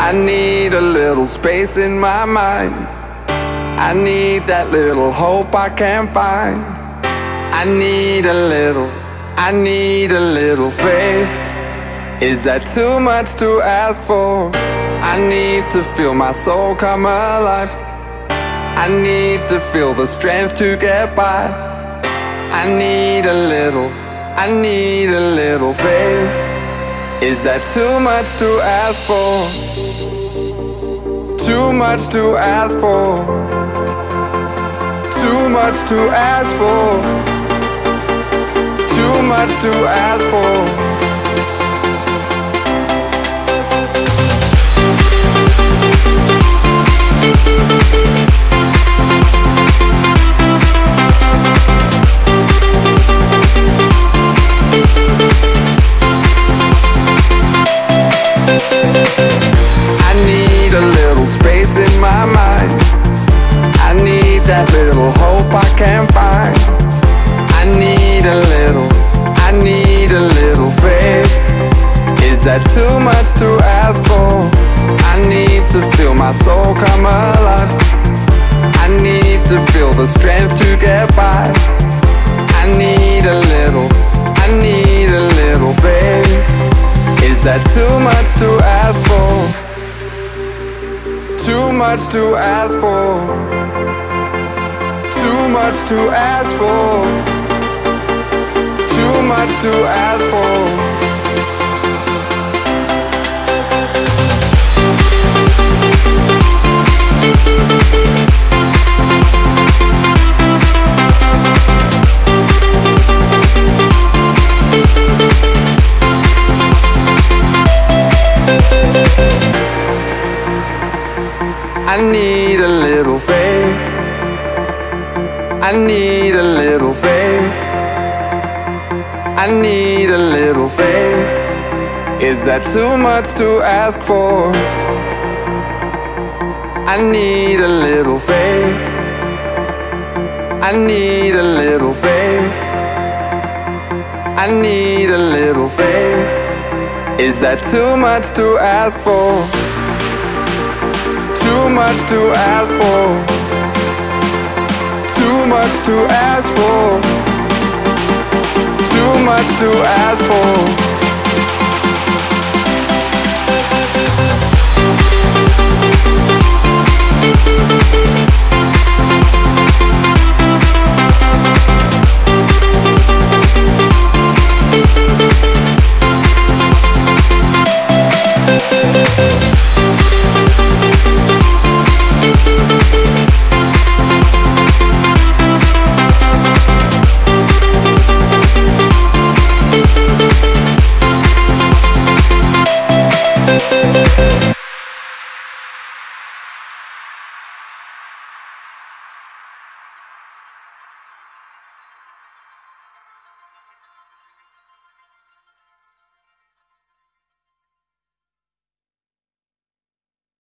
I need a little space in my mind. I need that little hope I can't find. I need a little, I need a little faith. Is that too much to ask for? I need to feel my soul come alive. I need to feel the strength to get by. I need a little, I need a little faith. Is that too much to ask for? Too much to ask for. Too much to ask for. Too much to ask for. Space in my mind. I need that little hope I can't find. I need a little, I need a little faith. Is that too much to ask for? I need to feel my soul come alive. I need to feel the strength to get by. I need a little, I need a little faith. Is that too much to ask for? Too much to ask for. Too much to ask for. Too much to ask for. I need a little faith. I need a little faith. I need a little faith. Is that too much to ask for? I need a little faith. I need a little faith. I need a little faith. Is that too much to ask for? Too much to ask for. Too much to ask for. Too much to ask for.